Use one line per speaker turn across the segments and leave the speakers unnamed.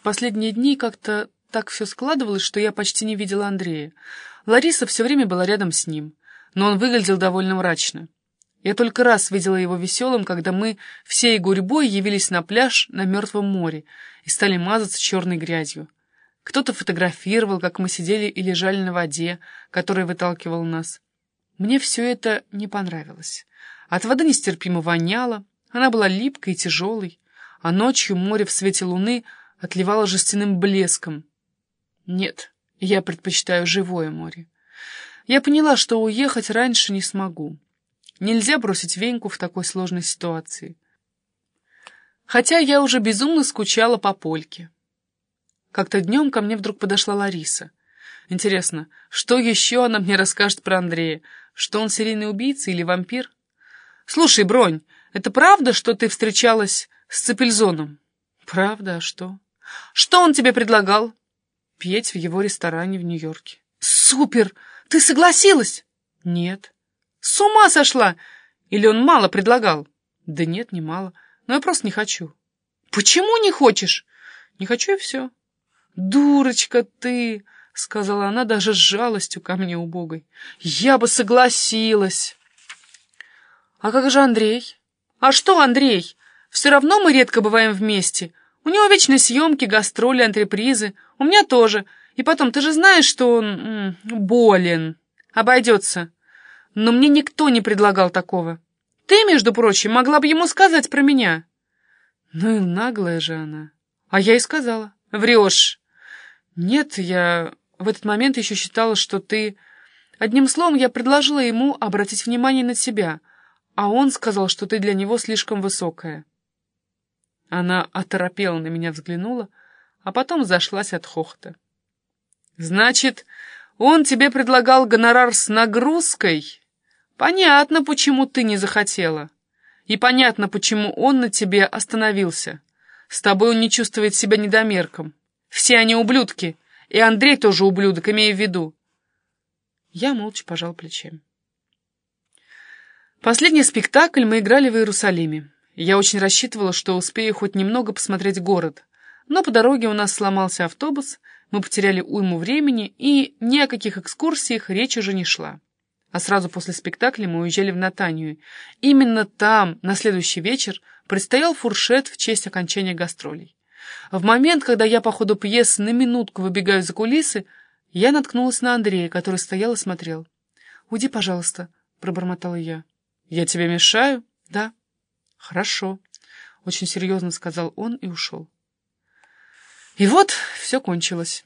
В последние дни как-то так все складывалось, что я почти не видела Андрея. Лариса все время была рядом с ним, но он выглядел довольно мрачно. Я только раз видела его веселым, когда мы всей гурьбой явились на пляж на Мертвом море и стали мазаться черной грязью. Кто-то фотографировал, как мы сидели и лежали на воде, которая выталкивала нас. Мне все это не понравилось. От воды нестерпимо воняло, она была липкой и тяжелой, а ночью море в свете луны отливало жестяным блеском. Нет, я предпочитаю живое море. Я поняла, что уехать раньше не смогу. Нельзя бросить Веньку в такой сложной ситуации. Хотя я уже безумно скучала по Польке. Как-то днем ко мне вдруг подошла Лариса. Интересно, что еще она мне расскажет про Андрея? Что он серийный убийца или вампир? Слушай, Бронь, это правда, что ты встречалась с Цепельзоном? Правда, а что? Что он тебе предлагал? Петь в его ресторане в Нью-Йорке. Супер! Ты согласилась? Нет. С ума сошла! Или он мало предлагал? Да нет, не мало. Но я просто не хочу. Почему не хочешь? Не хочу и все. «Дурочка ты!» — сказала она даже с жалостью ко мне убогой. «Я бы согласилась!» «А как же Андрей?» «А что Андрей? Все равно мы редко бываем вместе. У него вечно съемки, гастроли, антрепризы. У меня тоже. И потом, ты же знаешь, что он м -м, болен. Обойдется. Но мне никто не предлагал такого. Ты, между прочим, могла бы ему сказать про меня». Ну и наглая же она. А я и сказала. «Врешь!» «Нет, я в этот момент еще считала, что ты...» Одним словом, я предложила ему обратить внимание на тебя, а он сказал, что ты для него слишком высокая. Она оторопела на меня взглянула, а потом зашлась от хохота. «Значит, он тебе предлагал гонорар с нагрузкой? Понятно, почему ты не захотела. И понятно, почему он на тебе остановился. С тобой он не чувствует себя недомерком». Все они ублюдки, и Андрей тоже ублюдок, имея в виду. Я молча пожал плечами. Последний спектакль мы играли в Иерусалиме. Я очень рассчитывала, что успею хоть немного посмотреть город. Но по дороге у нас сломался автобус, мы потеряли уйму времени, и ни о каких экскурсиях речь уже не шла. А сразу после спектакля мы уезжали в Натанию. Именно там, на следующий вечер, предстоял фуршет в честь окончания гастролей. В момент, когда я по ходу пьесы на минутку выбегаю за кулисы, я наткнулась на Андрея, который стоял и смотрел. «Уйди, пожалуйста», — пробормотала я. «Я тебе мешаю?» «Да». «Хорошо», — очень серьезно сказал он и ушел. И вот все кончилось.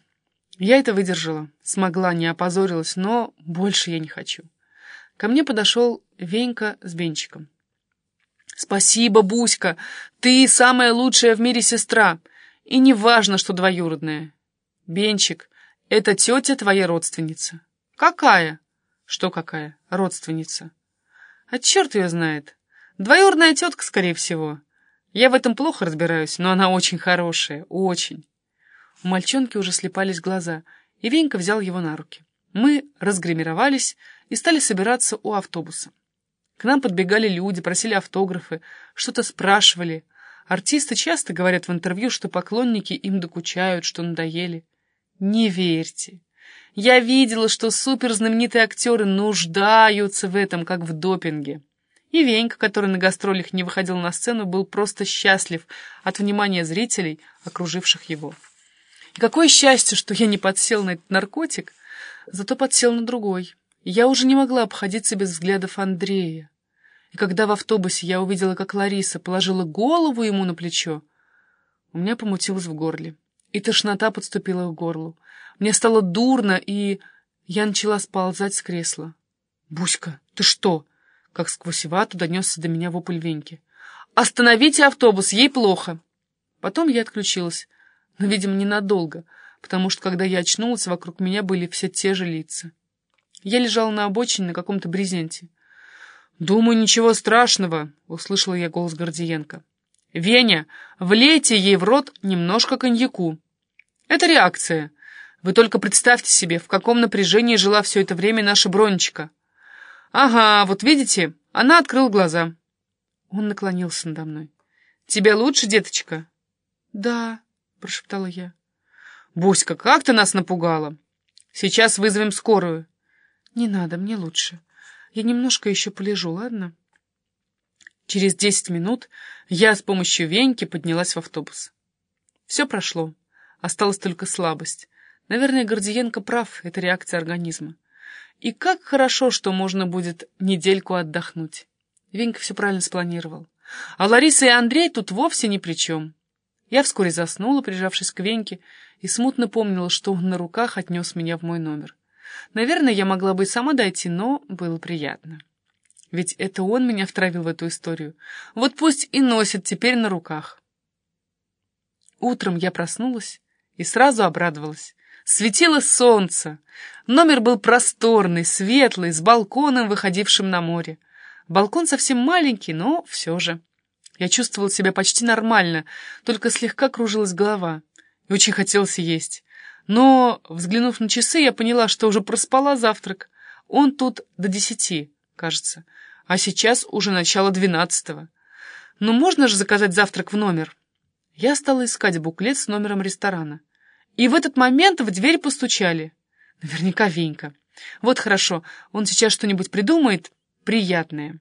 Я это выдержала, смогла, не опозорилась, но больше я не хочу. Ко мне подошел Венька с Бенчиком. «Спасибо, Буська, ты самая лучшая в мире сестра. И не важно, что двоюродная. Бенчик, это тетя твоя родственница. Какая? Что какая? Родственница. А черт ее знает. Двоюродная тетка, скорее всего. Я в этом плохо разбираюсь, но она очень хорошая, очень. У мальчонки уже слепались глаза, и Венька взял его на руки. Мы разгримировались и стали собираться у автобуса. К нам подбегали люди, просили автографы, что-то спрашивали, Артисты часто говорят в интервью, что поклонники им докучают, что надоели. Не верьте. Я видела, что суперзнаменитые актеры нуждаются в этом, как в допинге. И Венька, который на гастролях не выходил на сцену, был просто счастлив от внимания зрителей, окруживших его. И какое счастье, что я не подсел на этот наркотик, зато подсел на другой. Я уже не могла обходиться без взглядов Андрея. И когда в автобусе я увидела, как Лариса положила голову ему на плечо, у меня помутилось в горле, и тошнота подступила к горлу. Мне стало дурно, и я начала сползать с кресла. «Буська, ты что?» Как сквозь вату донесся до меня вопль Веньки. «Остановите автобус, ей плохо!» Потом я отключилась, но, видимо, ненадолго, потому что, когда я очнулась, вокруг меня были все те же лица. Я лежала на обочине на каком-то брезенте. «Думаю, ничего страшного», — услышала я голос Гордиенко. «Веня, влейте ей в рот немножко коньяку. Это реакция. Вы только представьте себе, в каком напряжении жила все это время наша Бронечка. Ага, вот видите, она открыла глаза». Он наклонился надо мной. «Тебе лучше, деточка?» «Да», — прошептала я. «Буська, как ты нас напугала! Сейчас вызовем скорую!» «Не надо, мне лучше. Я немножко еще полежу, ладно?» Через десять минут я с помощью Веньки поднялась в автобус. Все прошло. Осталась только слабость. Наверное, Гордиенко прав, это реакция организма. И как хорошо, что можно будет недельку отдохнуть. Венька все правильно спланировал. А Лариса и Андрей тут вовсе ни при чем. Я вскоре заснула, прижавшись к Веньке, и смутно помнила, что он на руках отнес меня в мой номер. Наверное, я могла бы и сама дойти, но было приятно. Ведь это он меня втравил в эту историю. Вот пусть и носит теперь на руках. Утром я проснулась и сразу обрадовалась. Светило солнце. Номер был просторный, светлый, с балконом, выходившим на море. Балкон совсем маленький, но все же. Я чувствовала себя почти нормально, только слегка кружилась голова. И очень хотелось есть. Но, взглянув на часы, я поняла, что уже проспала завтрак. Он тут до десяти, кажется а сейчас уже начало двенадцатого. Но ну, можно же заказать завтрак в номер? Я стала искать буклет с номером ресторана. И в этот момент в дверь постучали. Наверняка Венька. Вот хорошо, он сейчас что-нибудь придумает приятное.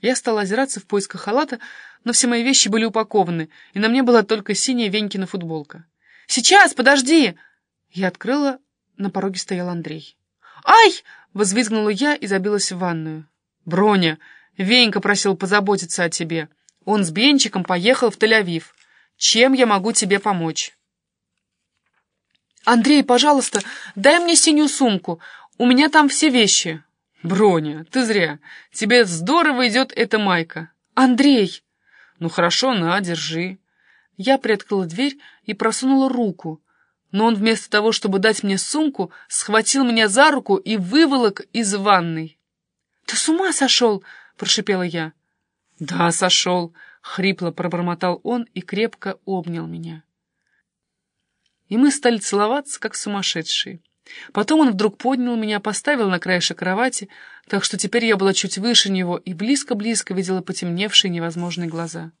Я стала озираться в поисках халата, но все мои вещи были упакованы, и на мне была только синяя Венькина футболка. «Сейчас, подожди!» Я открыла, на пороге стоял Андрей. «Ай!» — возвизгнула я и забилась в ванную. «Броня, Венька просил позаботиться о тебе. Он с Бенчиком поехал в Тель-Авив. Чем я могу тебе помочь?» «Андрей, пожалуйста, дай мне синюю сумку. У меня там все вещи». «Броня, ты зря. Тебе здорово идет эта майка». «Андрей!» «Ну хорошо, на, держи». Я приоткрыла дверь и просунула руку, но он вместо того, чтобы дать мне сумку, схватил меня за руку и выволок из ванной. «Ты с ума сошел?» — прошипела я. «Да, сошел», — хрипло пробормотал он и крепко обнял меня. И мы стали целоваться, как сумасшедшие. Потом он вдруг поднял меня, поставил на краешек кровати, так что теперь я была чуть выше него и близко-близко видела потемневшие невозможные глаза.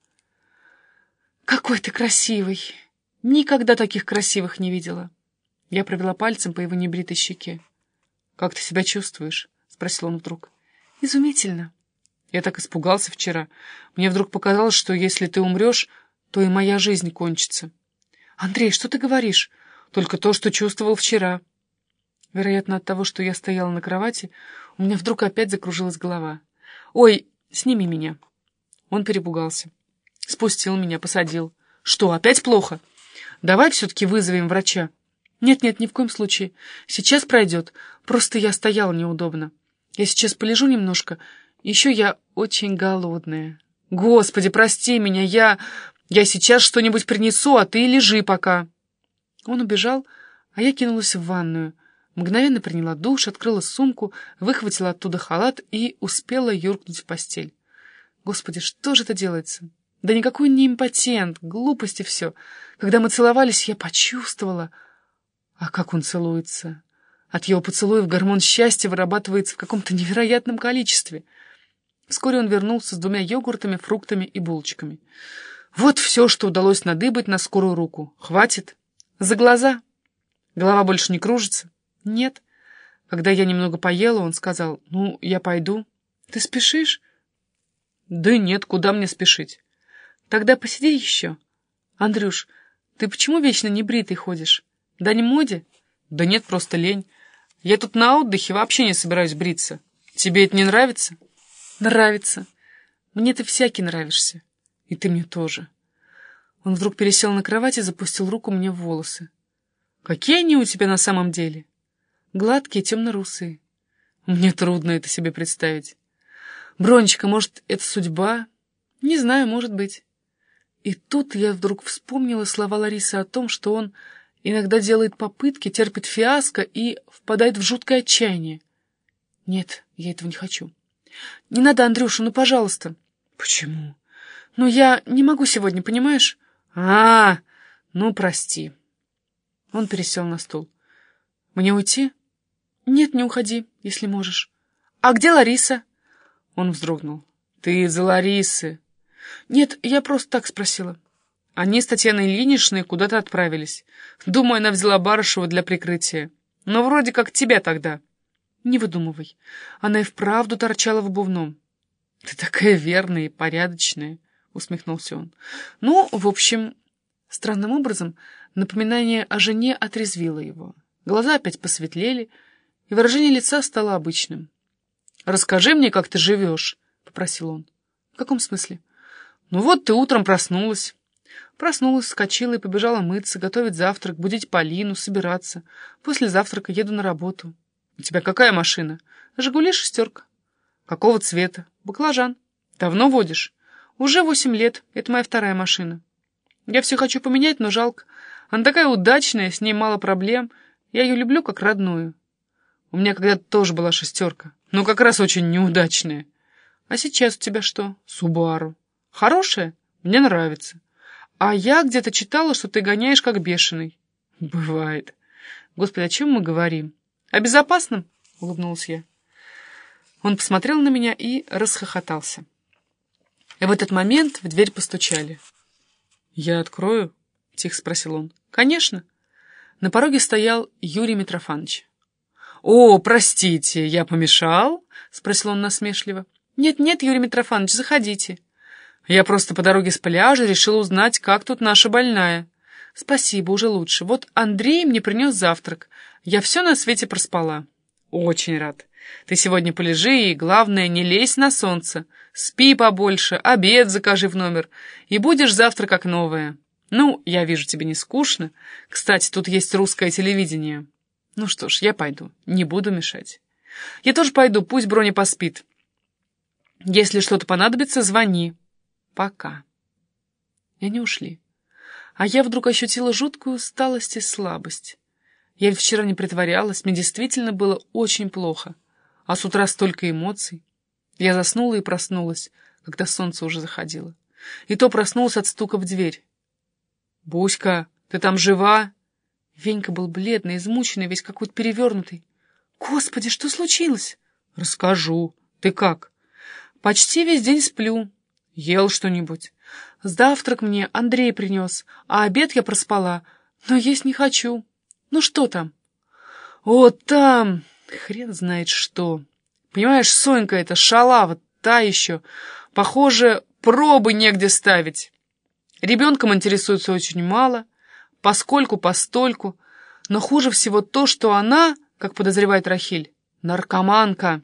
«Какой ты красивый! Никогда таких красивых не видела!» Я провела пальцем по его небритой щеке. «Как ты себя чувствуешь?» — спросил он вдруг. Изумительно. Я так испугался вчера. Мне вдруг показалось, что если ты умрешь, то и моя жизнь кончится. Андрей, что ты говоришь? Только то, что чувствовал вчера. Вероятно, от того, что я стояла на кровати, у меня вдруг опять закружилась голова. «Ой, сними меня!» Он перепугался. Спустил меня, посадил. «Что, опять плохо? Давай все-таки вызовем врача». «Нет-нет, ни в коем случае. Сейчас пройдет. Просто я стояла неудобно». Я сейчас полежу немножко. Еще я очень голодная. Господи, прости меня, я... Я сейчас что-нибудь принесу, а ты лежи пока. Он убежал, а я кинулась в ванную. Мгновенно приняла душ, открыла сумку, выхватила оттуда халат и успела юркнуть в постель. Господи, что же это делается? Да никакой не импотент, глупости все. Когда мы целовались, я почувствовала... А как он целуется? От его поцелуев гормон счастья вырабатывается в каком-то невероятном количестве. Вскоре он вернулся с двумя йогуртами, фруктами и булочками. Вот все, что удалось надыбать на скорую руку. Хватит. За глаза. Голова больше не кружится? Нет. Когда я немного поела, он сказал, ну, я пойду. Ты спешишь? Да нет, куда мне спешить? Тогда посиди еще. Андрюш, ты почему вечно не бритый ходишь? Да не моде? Да нет, просто лень. Я тут на отдыхе вообще не собираюсь бриться. Тебе это не нравится? Нравится. Мне ты всякий нравишься. И ты мне тоже. Он вдруг пересел на кровать и запустил руку мне в волосы. Какие они у тебя на самом деле? Гладкие, темно-русые. Мне трудно это себе представить. Бронечка, может, это судьба? Не знаю, может быть. И тут я вдруг вспомнила слова Ларисы о том, что он Иногда делает попытки, терпит фиаско и впадает в жуткое отчаяние. Нет, я этого не хочу. Не надо, Андрюша, ну, пожалуйста. Почему? Ну, я не могу сегодня, понимаешь? А, -а, -а ну, прости. Он пересел на стул. Мне уйти? Нет, не уходи, если можешь. А где Лариса? Он вздрогнул. Ты из-за Ларисы. Нет, я просто так спросила. Они с Татьяной Ильиничной куда-то отправились. Думаю, она взяла Барышева для прикрытия. Но вроде как тебя тогда. Не выдумывай. Она и вправду торчала в обувном. Ты такая верная и порядочная, усмехнулся он. Ну, в общем, странным образом напоминание о жене отрезвило его. Глаза опять посветлели, и выражение лица стало обычным. «Расскажи мне, как ты живешь», — попросил он. «В каком смысле?» «Ну вот ты утром проснулась». Проснулась, вскочила и побежала мыться, готовить завтрак, будить Полину, собираться. После завтрака еду на работу. «У тебя какая машина?» «Жигули шестерка». «Какого цвета?» «Баклажан». «Давно водишь?» «Уже восемь лет. Это моя вторая машина». «Я все хочу поменять, но жалко. Она такая удачная, с ней мало проблем. Я ее люблю как родную». «У меня когда-то тоже была шестерка, но как раз очень неудачная». «А сейчас у тебя что?» «Субару». «Хорошая? Мне нравится». «А я где-то читала, что ты гоняешь как бешеный». «Бывает. Господи, о чем мы говорим?» «О безопасном?» — улыбнулась я. Он посмотрел на меня и расхохотался. И в этот момент в дверь постучали. «Я открою?» — тихо спросил он. «Конечно». На пороге стоял Юрий Митрофанович. «О, простите, я помешал?» — спросил он насмешливо. «Нет-нет, Юрий Митрофанович, заходите». «Я просто по дороге с пляжа решил узнать, как тут наша больная». «Спасибо, уже лучше. Вот Андрей мне принес завтрак. Я все на свете проспала». «Очень рад. Ты сегодня полежи и, главное, не лезь на солнце. Спи побольше, обед закажи в номер, и будешь завтра как новая. Ну, я вижу, тебе не скучно. Кстати, тут есть русское телевидение». «Ну что ж, я пойду. Не буду мешать». «Я тоже пойду, пусть Броня поспит. Если что-то понадобится, звони. Пока». И они ушли. А я вдруг ощутила жуткую усталость и слабость. Я ведь вчера не притворялась, мне действительно было очень плохо. А с утра столько эмоций. Я заснула и проснулась, когда солнце уже заходило. И то проснулась от стука в дверь. «Буська, ты там жива?» Венька был бледный, измученный, весь какой-то перевернутый. «Господи, что случилось?» «Расскажу. Ты как?» «Почти весь день сплю. Ел что-нибудь?» Завтрак мне Андрей принес, а обед я проспала, но есть не хочу. Ну что там? О, там! Хрен знает что. Понимаешь, Сонька эта шалава, та еще. Похоже, пробы негде ставить. Ребенком интересуется очень мало, поскольку-постольку. Но хуже всего то, что она, как подозревает Рахиль, наркоманка.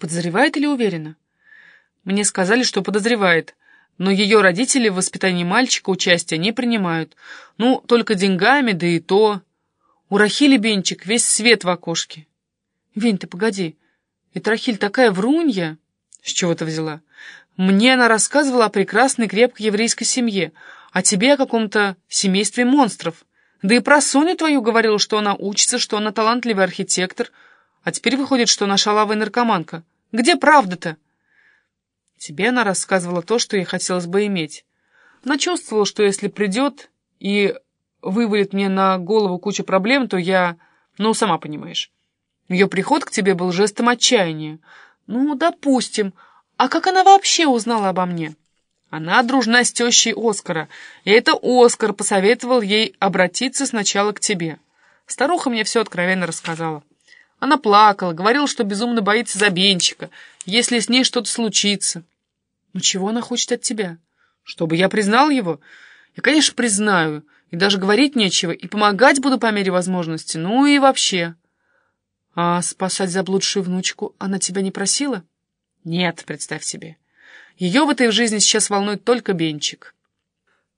Подозревает или уверена? Мне сказали, что подозревает, но ее родители в воспитании мальчика участия не принимают. Ну, только деньгами, да и то. У Рахили Бенчик весь свет в окошке. Вень, ты погоди, это Рахиль такая врунья? С чего ты взяла? Мне она рассказывала о прекрасной крепкой еврейской семье, а тебе о каком-то семействе монстров. Да и про Соню твою говорила, что она учится, что она талантливый архитектор, а теперь выходит, что она шалавая наркоманка. Где правда-то? Тебе она рассказывала то, что ей хотелось бы иметь. Она чувствовала, что если придет и вывалит мне на голову кучу проблем, то я... Ну, сама понимаешь. Ее приход к тебе был жестом отчаяния. Ну, допустим. А как она вообще узнала обо мне? Она дружна с тещей Оскара, и это Оскар посоветовал ей обратиться сначала к тебе. Старуха мне все откровенно рассказала. Она плакала, говорила, что безумно боится Забенчика, если с ней что-то случится. Но чего она хочет от тебя? Чтобы я признал его? Я, конечно, признаю, и даже говорить нечего, и помогать буду по мере возможности, ну и вообще. А спасать заблудшую внучку она тебя не просила? Нет, представь себе. Ее в этой жизни сейчас волнует только Бенчик.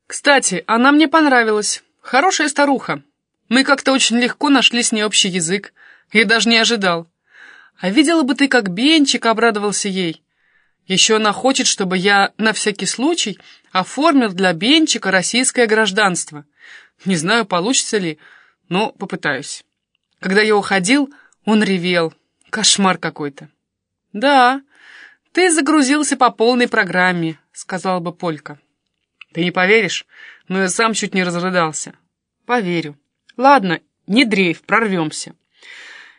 Кстати, она мне понравилась. Хорошая старуха. Мы как-то очень легко нашли с ней общий язык. Я даже не ожидал. А видела бы ты, как Бенчик обрадовался ей. Еще она хочет, чтобы я на всякий случай оформил для Бенчика российское гражданство. Не знаю, получится ли, но попытаюсь. Когда я уходил, он ревел. Кошмар какой-то. Да, ты загрузился по полной программе, сказала бы Полька. Ты не поверишь, но я сам чуть не разрыдался. Поверю. Ладно, не дрейф, прорвемся.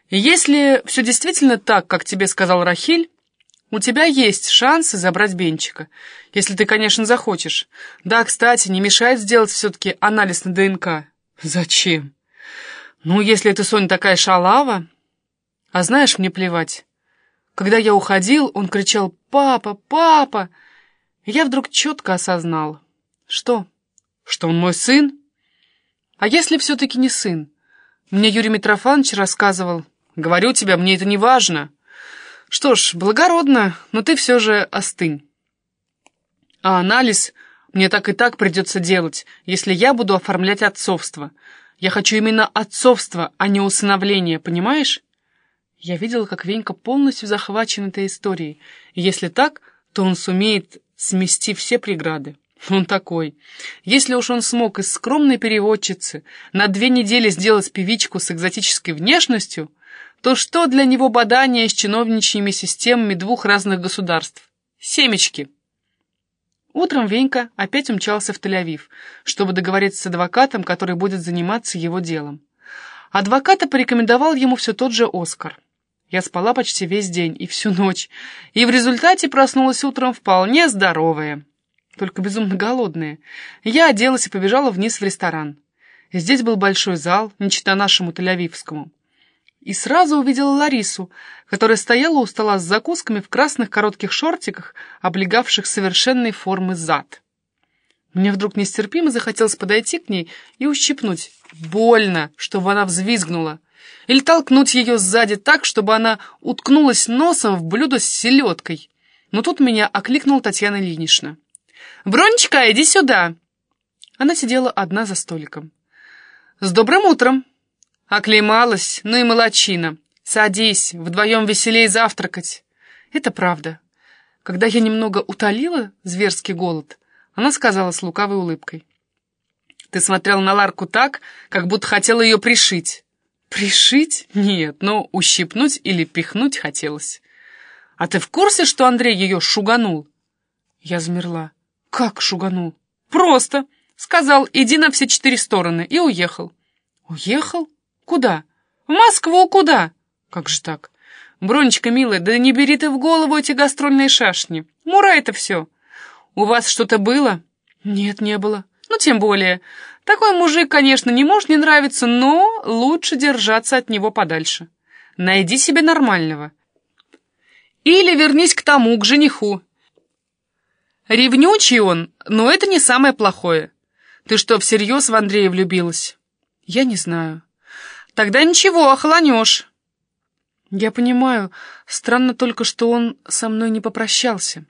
Если все действительно так, как тебе сказал Рахиль, у тебя есть шансы забрать Бенчика, если ты, конечно, захочешь. Да, кстати, не мешает сделать все-таки анализ на ДНК. Зачем? Ну, если эта Соня такая шалава... А знаешь, мне плевать. Когда я уходил, он кричал «Папа! Папа!» Я вдруг четко осознал. Что? Что он мой сын? А если все-таки не сын? Мне Юрий Митрофанович рассказывал. Говорю тебе, мне это не важно. Что ж, благородно, но ты все же остынь. А анализ мне так и так придется делать, если я буду оформлять отцовство. Я хочу именно отцовство, а не усыновление, понимаешь? Я видела, как Венька полностью захвачен этой историей, и если так, то он сумеет смести все преграды. Он такой. Если уж он смог из скромной переводчицы на две недели сделать певичку с экзотической внешностью, то что для него бадание с чиновничьими системами двух разных государств? Семечки. Утром Венька опять умчался в Тель-Авив, чтобы договориться с адвокатом, который будет заниматься его делом. Адвоката порекомендовал ему все тот же Оскар. Я спала почти весь день и всю ночь, и в результате проснулась утром вполне здоровая, только безумно голодная. Я оделась и побежала вниз в ресторан. Здесь был большой зал, не чита нашему Тель-Авивскому. И сразу увидела Ларису, которая стояла у стола с закусками в красных коротких шортиках, облегавших совершенной формы зад. Мне вдруг нестерпимо захотелось подойти к ней и ущипнуть. Больно, чтобы она взвизгнула или толкнуть ее сзади так, чтобы она уткнулась носом в блюдо с селедкой. Но тут меня окликнула Татьяна Ильинична. «Бронечка, иди сюда!» Она сидела одна за столиком. «С добрым утром!» Оклемалась, ну и молочина. Садись, вдвоем веселей завтракать. Это правда. Когда я немного утолила зверский голод, она сказала с лукавой улыбкой. Ты смотрел на Ларку так, как будто хотела ее пришить. Пришить? Нет, но ущипнуть или пихнуть хотелось. А ты в курсе, что Андрей ее шуганул? Я замерла. Как шуганул? Просто. Сказал, иди на все четыре стороны, и уехал. Уехал? Куда? В Москву куда? Как же так? Бронечка, милая, да не бери ты в голову эти гастрольные шашни. Мура это все. У вас что-то было? Нет, не было. Ну, тем более. Такой мужик, конечно, не может не нравиться, но лучше держаться от него подальше. Найди себе нормального. Или вернись к тому, к жениху. Ревнючий он, но это не самое плохое. Ты что, всерьез в Андрея влюбилась? Я не знаю. Тогда ничего, охланешь. Я понимаю, странно только, что он со мной не попрощался.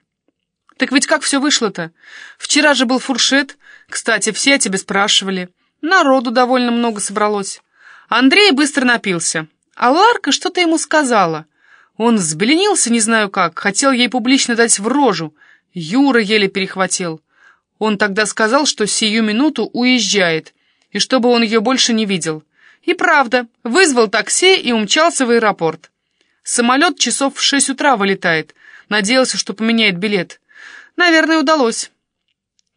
Так ведь как все вышло-то? Вчера же был фуршет. Кстати, все о тебе спрашивали. Народу довольно много собралось. Андрей быстро напился. А Ларка что-то ему сказала. Он взбеленился, не знаю как, хотел ей публично дать в рожу. Юра еле перехватил. Он тогда сказал, что сию минуту уезжает, и чтобы он ее больше не видел. И правда, вызвал такси и умчался в аэропорт. Самолет часов в шесть утра вылетает. Надеялся, что поменяет билет. Наверное, удалось.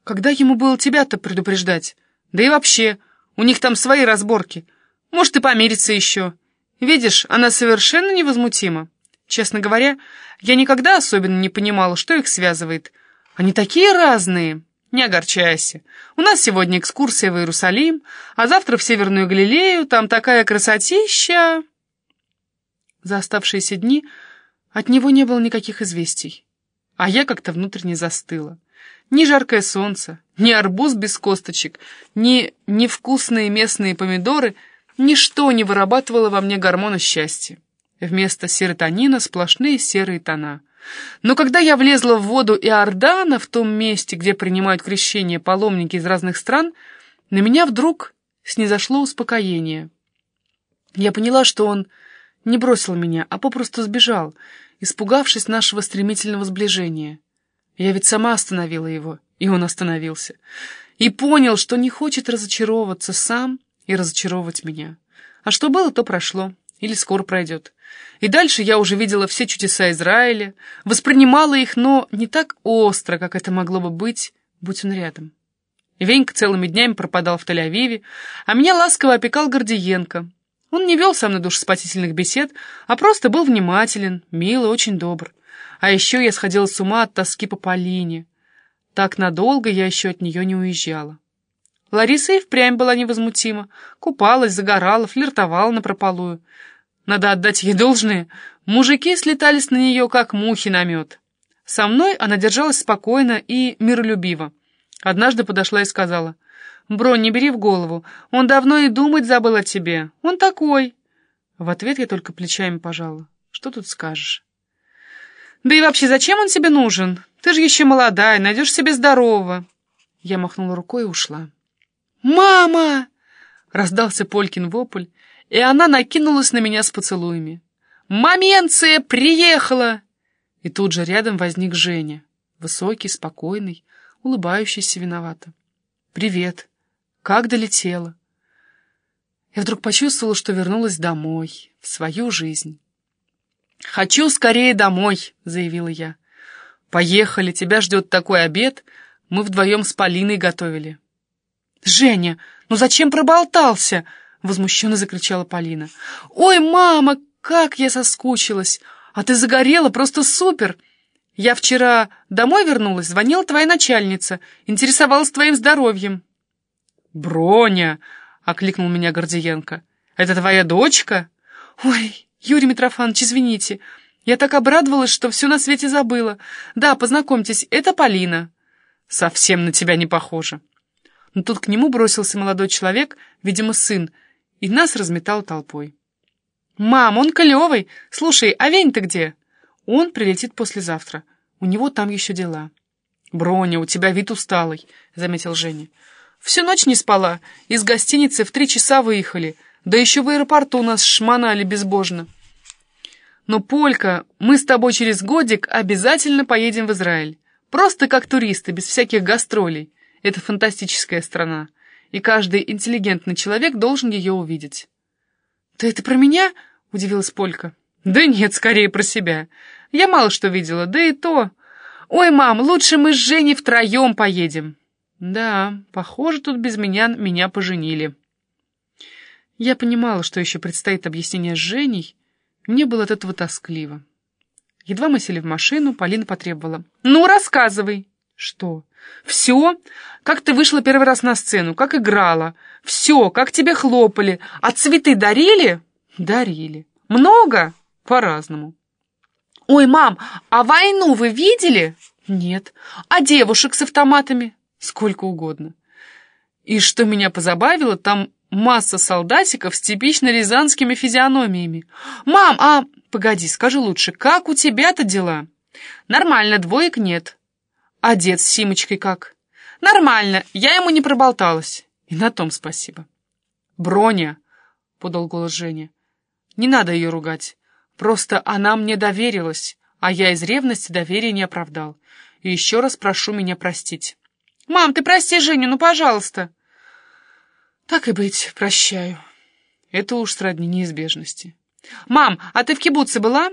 Когда ему было тебя-то предупреждать? Да и вообще, у них там свои разборки. Может, и помириться еще. Видишь, она совершенно невозмутима. Честно говоря, я никогда особенно не понимала, что их связывает. Они такие разные. Не огорчайся. У нас сегодня экскурсия в Иерусалим, а завтра в Северную Галилею. Там такая красотища. За оставшиеся дни от него не было никаких известий а я как-то внутренне застыла. Ни жаркое солнце, ни арбуз без косточек, ни невкусные местные помидоры, ничто не вырабатывало во мне гормона счастья. Вместо серотонина сплошные серые тона. Но когда я влезла в воду Иордана, в том месте, где принимают крещение паломники из разных стран, на меня вдруг снизошло успокоение. Я поняла, что он не бросил меня, а попросту сбежал, испугавшись нашего стремительного сближения. Я ведь сама остановила его, и он остановился. И понял, что не хочет разочаровываться сам и разочаровывать меня. А что было, то прошло, или скоро пройдет. И дальше я уже видела все чудеса Израиля, воспринимала их, но не так остро, как это могло бы быть, будь он рядом. Венька целыми днями пропадал в Тель-Авиве, а меня ласково опекал Гордиенко, он не вел со мной душеспасительных бесед, а просто был внимателен, мил и очень добр. А еще я сходила с ума от тоски по Полине. Так надолго я еще от нее не уезжала. Лариса и впрямь была невозмутима. Купалась, загорала, флиртовала напропалую. Надо отдать ей должное. Мужики слетались на нее, как мухи на мед. Со мной она держалась спокойно и миролюбиво. Однажды подошла и сказала, «Бронь, не бери в голову, он давно и думать забыл о тебе. Он такой». В ответ я только плечами пожала. «Что тут скажешь?» «Да и вообще, зачем он тебе нужен? Ты же еще молодая, найдешь себе здорового». Я махнула рукой и ушла. «Мама!» — раздался Полькин вопль, и она накинулась на меня с поцелуями. «Маменция приехала!» И тут же рядом возник Женя, высокий, спокойный, улыбающийся виновато. «Привет! Как долетела?» Я вдруг почувствовала, что вернулась домой, в свою жизнь. «Хочу скорее домой», — заявила я. «Поехали, тебя ждет такой обед. Мы вдвоем с Полиной готовили». «Женя, ну зачем проболтался?» — возмущенно закричала Полина. «Ой, мама, как я соскучилась! А ты загорела, просто супер! Я вчера домой вернулась, звонила твоя начальница, интересовалась твоим здоровьем». «Броня!» — окликнул меня Гордиенко. «Это твоя дочка?» «Ой, Юрий Митрофанович, извините, я так обрадовалась, что все на свете забыла. Да, познакомьтесь, это Полина». «Совсем на тебя не похоже». Но тут к нему бросился молодой человек, видимо, сын, и нас разметал толпой. «Мам, он клевый! Слушай, а Вень-то где?» «Он прилетит послезавтра. У него там еще дела». «Броня, у тебя вид усталый», — заметил Женя. «Всю ночь не спала. Из гостиницы в три часа выехали. Да еще в аэропорту нас шмонали безбожно». «Но, Полька, мы с тобой через годик обязательно поедем в Израиль. Просто как туристы, без всяких гастролей. Это фантастическая страна, и каждый интеллигентный человек должен ее увидеть». «Ты это про меня?» — удивилась Полька. «Да нет, скорее про себя. Я мало что видела, да и то. Ой, мам, лучше мы с Женей втроем поедем». «Да, похоже, тут без меня меня поженили». Я понимала, что еще предстоит объяснение с Женей. Мне было от этого тоскливо. Едва мы сели в машину, Полина потребовала. «Ну, рассказывай!» «Что?» «Все? Как ты вышла первый раз на сцену? Как играла? Все, как тебе хлопали? А цветы дарили?» «Дарили. Много?» «По-разному». «Ой, мам, а войну вы видели?» «Нет». «А девушек с автоматами?» «Сколько угодно». И что меня позабавило, там масса солдатиков с типично рязанскими физиономиями. «Мам, а...» «Погоди, скажи лучше, как у тебя-то дела?» «Нормально, двоек нет». «А дед с Симочкой как?» «Нормально, я ему не проболталась». «И на том спасибо». «Броня», — подал голос Женя, — «не надо ее ругать. Просто она мне доверилась, а я из ревности доверия не оправдал. И еще раз прошу меня простить». «Мам, ты прости Женю, ну пожалуйста». «Так и быть, прощаю. Это уж сродни неизбежности». «Мам, а ты в кибуце была?»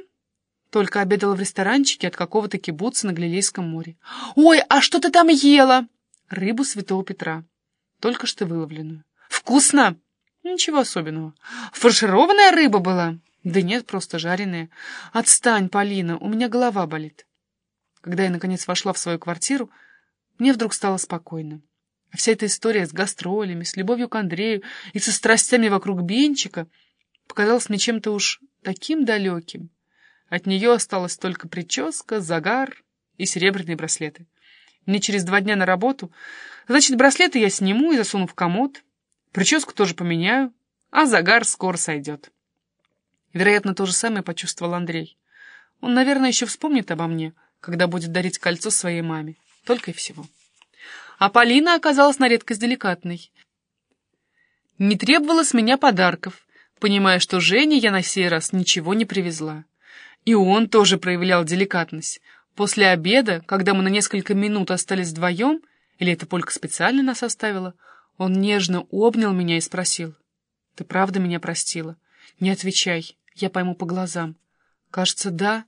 Только обедала в ресторанчике от какого-то кибуца на Галилейском море. «Ой, а что ты там ела?» «Рыбу Святого Петра. Только что выловленную». «Вкусно?» «Ничего особенного». «Фаршированная рыба была?» «Да нет, просто жареная». «Отстань, Полина, у меня голова болит». Когда я, наконец, вошла в свою квартиру, мне вдруг стало спокойно. Вся эта история с гастролями, с любовью к Андрею и со страстями вокруг Бенчика показалась мне чем-то уж таким далеким. От нее осталась только прическа, загар и серебряные браслеты. Мне через два дня на работу. Значит, браслеты я сниму и засуну в комод. Прическу тоже поменяю, а загар скоро сойдет. Вероятно, то же самое почувствовал Андрей. Он, наверное, еще вспомнит обо мне, когда будет дарить кольцо своей маме. Только и всего. А Полина оказалась на редкость деликатной. Не требовала с меня подарков, понимая, что Жене я на сей раз ничего не привезла. И он тоже проявлял деликатность. После обеда, когда мы на несколько минут остались вдвоем, или это Полька специально нас оставила, он нежно обнял меня и спросил. «Ты правда меня простила? Не отвечай, я пойму по глазам. Кажется, да.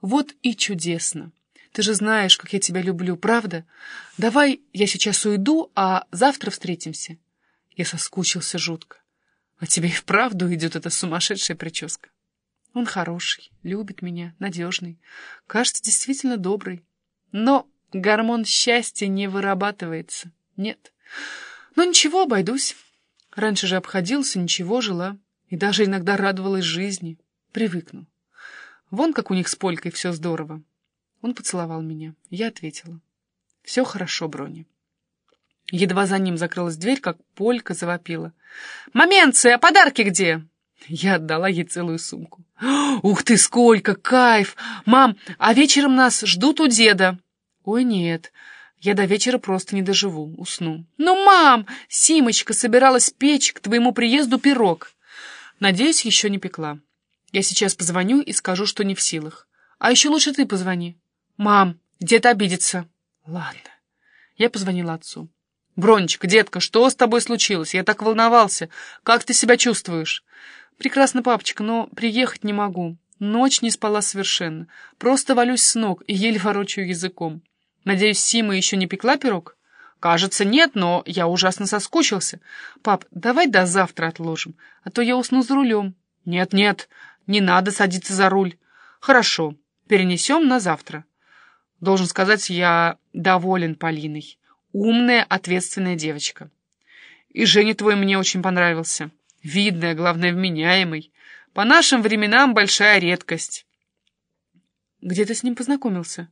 Вот и чудесно. Ты же знаешь, как я тебя люблю, правда? Давай я сейчас уйду, а завтра встретимся». Я соскучился жутко. А тебе и вправду идет эта сумасшедшая прическа. Он хороший, любит меня, надежный. Кажется, действительно добрый. Но гормон счастья не вырабатывается. Нет. Но ничего, обойдусь. Раньше же обходился, ничего, жила. И даже иногда радовалась жизни. Привыкну. Вон как у них с Полькой все здорово. Он поцеловал меня. Я ответила. Все хорошо, Броня. Едва за ним закрылась дверь, как Полька завопила. «Моменция, а подарки где?» Я отдала ей целую сумку. «Ух ты, сколько! Кайф! Мам, а вечером нас ждут у деда?» «Ой, нет, я до вечера просто не доживу, усну». «Ну, мам, Симочка собиралась печь к твоему приезду пирог». «Надеюсь, еще не пекла. Я сейчас позвоню и скажу, что не в силах. А еще лучше ты позвони». «Мам, дед обидится». «Ладно». Я позвонила отцу. «Бронечка, детка, что с тобой случилось? Я так волновался. Как ты себя чувствуешь?» «Прекрасно, папочка, но приехать не могу. Ночь не спала совершенно. Просто валюсь с ног и еле ворочаю языком. Надеюсь, Сима еще не пекла пирог?» «Кажется, нет, но я ужасно соскучился. Пап, давай до завтра отложим, а то я усну за рулем». «Нет-нет, не надо садиться за руль. Хорошо, перенесем на завтра». Должен сказать, я доволен Полиной. Умная, ответственная девочка. И Женя твой мне очень понравился. Видная, главное, вменяемый. По нашим временам большая редкость. Где ты с ним познакомился?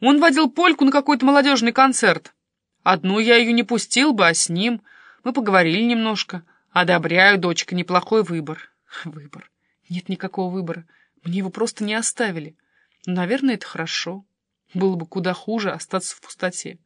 Он водил польку на какой-то молодежный концерт. Одну я ее не пустил бы, а с ним. Мы поговорили немножко. Одобряю, дочка, неплохой выбор. Выбор. Нет никакого выбора. Мне его просто не оставили. Наверное, это хорошо. Было бы куда хуже остаться в пустоте.